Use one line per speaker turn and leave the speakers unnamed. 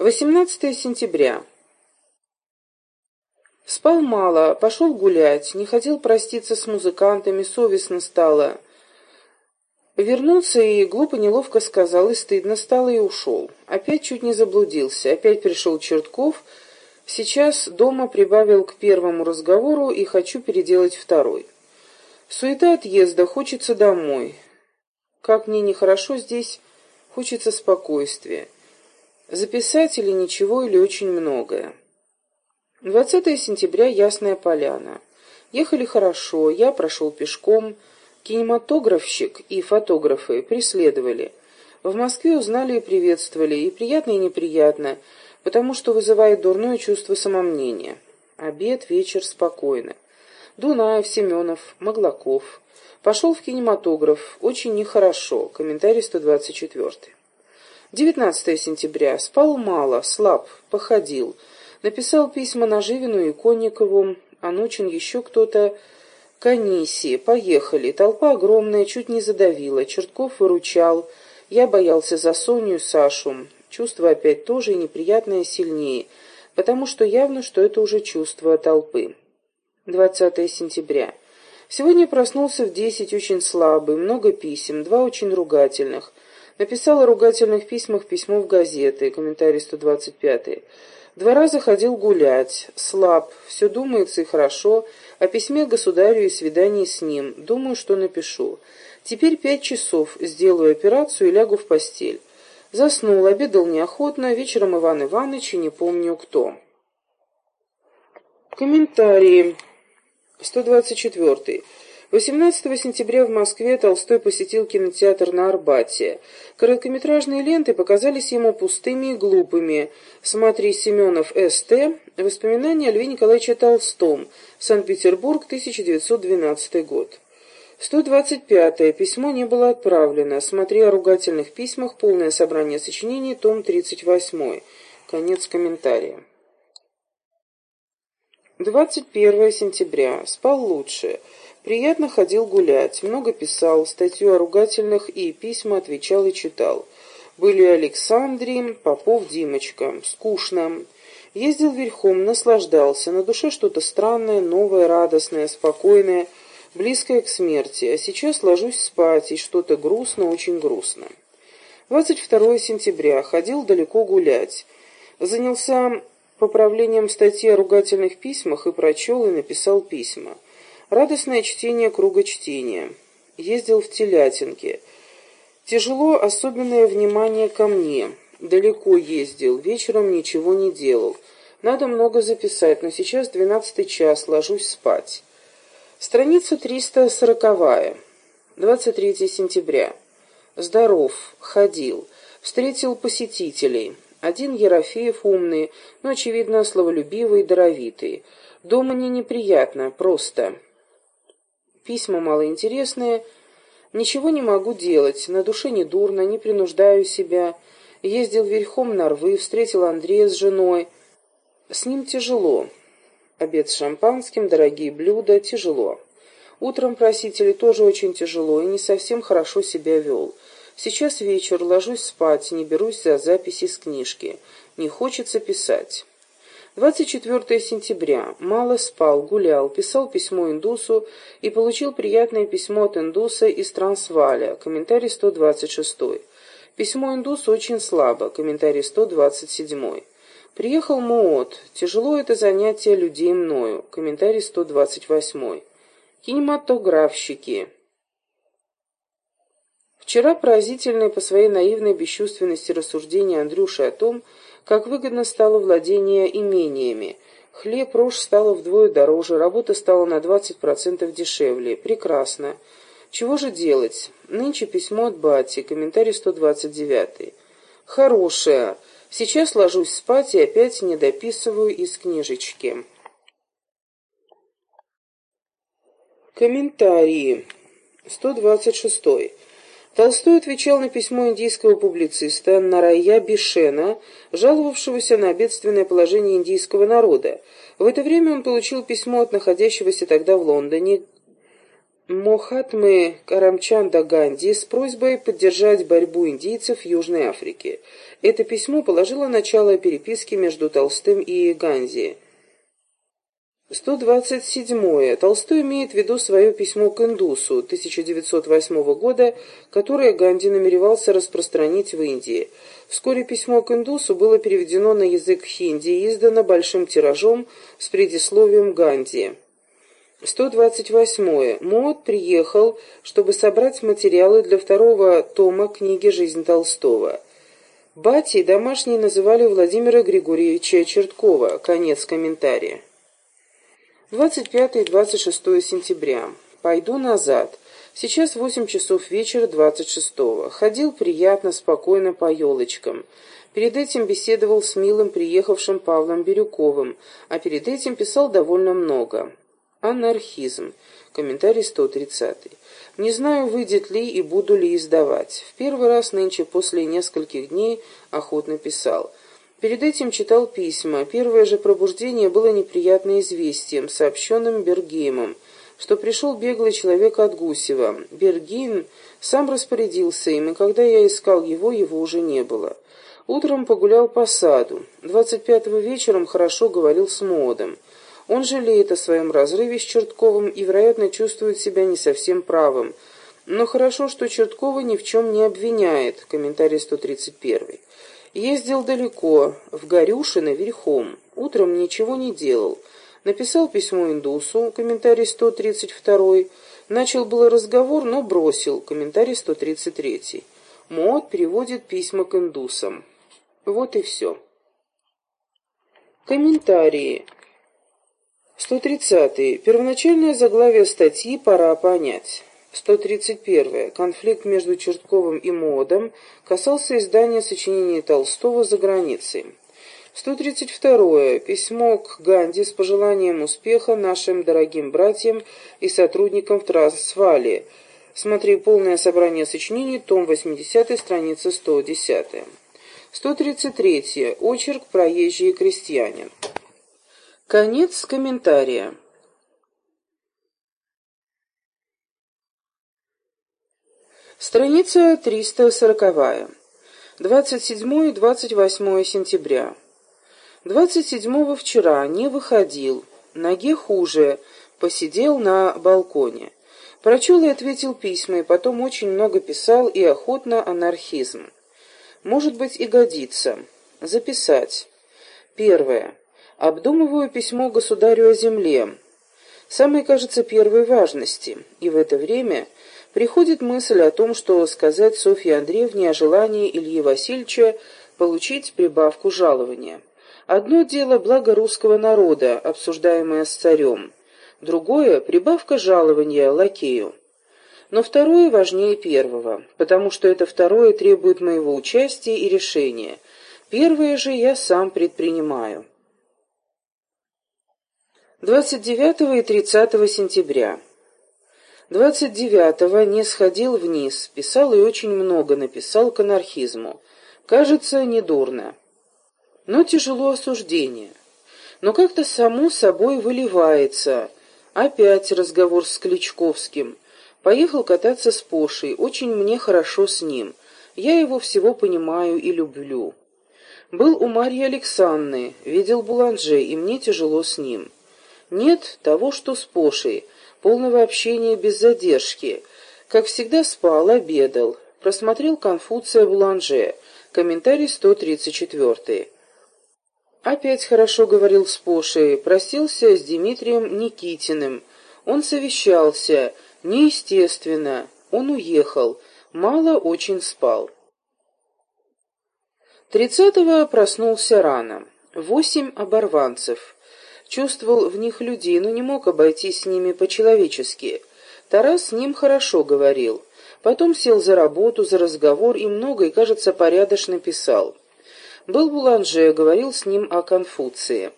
18 сентября. Спал мало, пошел гулять, не хотел проститься с музыкантами, совестно стало. Вернулся и глупо неловко сказал, и стыдно стало, и ушел. Опять чуть не заблудился, опять пришел Чертков. Сейчас дома прибавил к первому разговору и хочу переделать второй. Суета отъезда, хочется домой. Как мне нехорошо здесь, хочется спокойствия. Записать или ничего, или очень многое. 20 сентября, Ясная Поляна. Ехали хорошо, я прошел пешком. Кинематографщик и фотографы преследовали. В Москве узнали и приветствовали, и приятно, и неприятно, потому что вызывает дурное чувство самомнения. Обед, вечер, спокойно. Дунаев, Семенов, Маглаков. Пошел в кинематограф. Очень нехорошо. Комментарий 124. 19 сентября. Спал мало, слаб, походил. Написал письма Наживину и Конникову, Анучин еще кто-то. Каниси, поехали. Толпа огромная, чуть не задавила. Чертков выручал. Я боялся за Соню и Сашу. Чувство опять тоже и неприятное сильнее, потому что явно, что это уже чувство толпы. 20 сентября. Сегодня проснулся в десять, очень слабый, много писем, два очень ругательных. Написал о ругательных письмах письмо в газеты, комментарий 125. Два раза ходил гулять, слаб, все думается и хорошо, о письме государю и свидании с ним, думаю, что напишу. Теперь пять часов, сделаю операцию и лягу в постель. Заснул, обедал неохотно, вечером Иван Иванович и не помню кто. Комментарии. 124. 18 сентября в Москве Толстой посетил кинотеатр на Арбате. Короткометражные ленты показались ему пустыми и глупыми. Смотри Семенов С.Т. Воспоминания о Льве Николаевиче Толстом. Санкт-Петербург, 1912 год. 125. -е. Письмо не было отправлено. Смотри о ругательных письмах. Полное собрание сочинений. Том 38. Конец комментария. 21 сентября. Спал лучше. Приятно ходил гулять, много писал, статью о ругательных и письма отвечал и читал. Были Александрий, Попов, Димочка. Скучно. Ездил верхом, наслаждался, на душе что-то странное, новое, радостное, спокойное, близкое к смерти. А сейчас ложусь спать, и что-то грустно, очень грустно. 22 сентября. Ходил далеко гулять. Занялся поправлением статьи о ругательных письмах и прочел и написал письма. Радостное чтение круга чтения. Ездил в Телятинке. Тяжело особенное внимание ко мне. Далеко ездил, вечером ничего не делал. Надо много записать, но сейчас двенадцатый час, ложусь спать. Страница 340. 23 сентября. Здоров, ходил. Встретил посетителей. Один Ерофеев умный, но, очевидно, словолюбивый и даровитый. Дома не неприятно, просто письма малоинтересные. Ничего не могу делать, на душе не дурно, не принуждаю себя. Ездил верхом на рвы, встретил Андрея с женой. С ним тяжело. Обед с шампанским, дорогие блюда, тяжело. Утром просители тоже очень тяжело и не совсем хорошо себя вел. Сейчас вечер, ложусь спать, не берусь за записи с книжки. Не хочется писать. 24 сентября. Мало спал, гулял, писал письмо индусу и получил приятное письмо от индуса из Трансваля. Комментарий 126. Письмо индусу очень слабо. Комментарий 127. Приехал Муот. Тяжело это занятие людей мною. Комментарий 128. Кинематографщики. Вчера поразительное по своей наивной бесчувственности рассуждение Андрюши о том, как выгодно стало владение имениями. Хлеб, рожь стало вдвое дороже, работа стала на 20% дешевле. Прекрасно. Чего же делать? Нынче письмо от бати, комментарий 129. Хорошее. Сейчас ложусь спать и опять не дописываю из книжечки. Комментарии. 126. Толстой отвечал на письмо индийского публициста Нарая Бишена, жаловавшегося на бедственное положение индийского народа. В это время он получил письмо от находящегося тогда в Лондоне Мохатмы Карамчанда Ганди с просьбой поддержать борьбу индейцев в Южной Африке. Это письмо положило начало переписке между Толстым и Ганди. 127. Толстой имеет в виду свое письмо к Индусу 1908 года, которое Ганди намеревался распространить в Индии. Вскоре письмо к Индусу было переведено на язык хинди и издано большим тиражом с предисловием Ганди. 128. Мод приехал, чтобы собрать материалы для второго тома книги «Жизнь Толстого». Батей домашние называли Владимира Григорьевича Черткова. Конец комментария. 25 и 26 сентября. Пойду назад. Сейчас 8 часов вечера 26-го. Ходил приятно, спокойно по елочкам. Перед этим беседовал с милым приехавшим Павлом Бирюковым, а перед этим писал довольно много. Анархизм. Комментарий 130. Не знаю, выйдет ли и буду ли издавать. В первый раз нынче после нескольких дней охотно писал. Перед этим читал письма. Первое же пробуждение было неприятным известием, сообщенным Бергеймом, что пришел беглый человек от Гусева. Бергейм сам распорядился им, и когда я искал его, его уже не было. Утром погулял по саду. 25-го вечером хорошо говорил с Модом. Он жалеет о своем разрыве с Чертковым и, вероятно, чувствует себя не совсем правым. Но хорошо, что Черткова ни в чем не обвиняет. Комментарий 131. Ездил далеко, в Горюшино верхом. Утром ничего не делал. Написал письмо индусу, комментарий 132. Начал был разговор, но бросил, комментарий 133. Мод переводит письма к индусам. Вот и все. Комментарии. 130. Первоначальное заглавие статьи пора понять. 131. Конфликт между Чертковым и Модом касался издания сочинений Толстого за границей. 132. Письмо к Ганди с пожеланием успеха нашим дорогим братьям и сотрудникам в Трансвале. Смотри полное собрание сочинений, том 80, страница 110. 133. Очерк «Проезжий крестьянин». Конец комментария. Страница 340. 27 и 28 сентября. 27 вчера не выходил, ноге хуже, посидел на балконе. Прочел и ответил письма, и потом очень много писал и охотно анархизм. Может быть и годится. Записать. Первое. Обдумываю письмо государю о земле. Самой, кажется, первой важности. И в это время приходит мысль о том, что сказать Софье Андреевне о желании Ильи Васильевича получить прибавку жалования. Одно дело благо русского народа, обсуждаемое с царем. Другое – прибавка жалования лакею. Но второе важнее первого, потому что это второе требует моего участия и решения. Первое же я сам предпринимаю. 29 и 30 сентября. 29-го не сходил вниз, писал и очень много написал к анархизму. Кажется, недурно. Но тяжело осуждение. Но как-то само собой выливается. Опять разговор с Кличковским. Поехал кататься с Пошей, очень мне хорошо с ним. Я его всего понимаю и люблю. Был у Марьи Александры, видел Буланже, и мне тяжело с ним. Нет того, что с Пошей, полного общения без задержки. Как всегда спал, обедал. Просмотрел Конфуция Буланже. Комментарий 134. Опять хорошо говорил с Пошей, простился с Дмитрием Никитиным. Он совещался, неестественно, он уехал, мало очень спал. Тридцатого проснулся рано. Восемь оборванцев. Чувствовал в них людей, но не мог обойтись с ними по-человечески. Тарас с ним хорошо говорил. Потом сел за работу, за разговор и много, и, кажется, порядочно писал. Был Буланже, говорил с ним о Конфуции.